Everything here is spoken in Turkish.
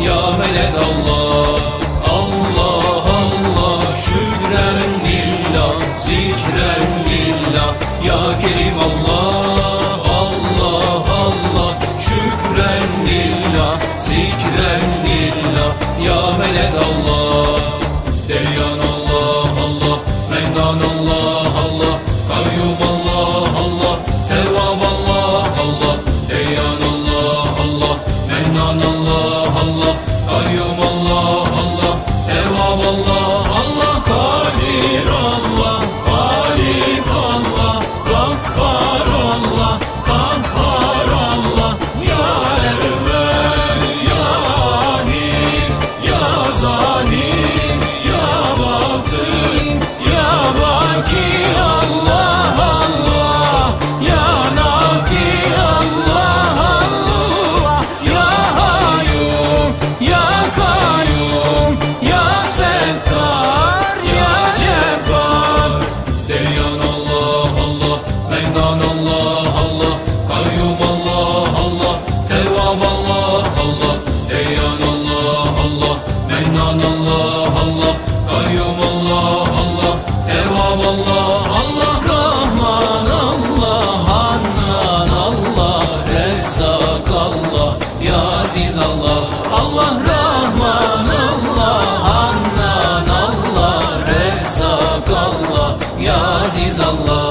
Ya melek Allah Allah Allah Şükren lillah Zikren lillah. Ya Kerim Allah Allah Allah Şükren lillah Zikren lillah. Ya melek Allah Kayyum Allah Allah. Tevab Allah Allah. Rahman Allah. Hannan Allah. Rezzak Allah. Ya Aziz Allah. Allah Rahman Allah. Hannan Allah. Rezzak Allah. Ya Aziz Allah.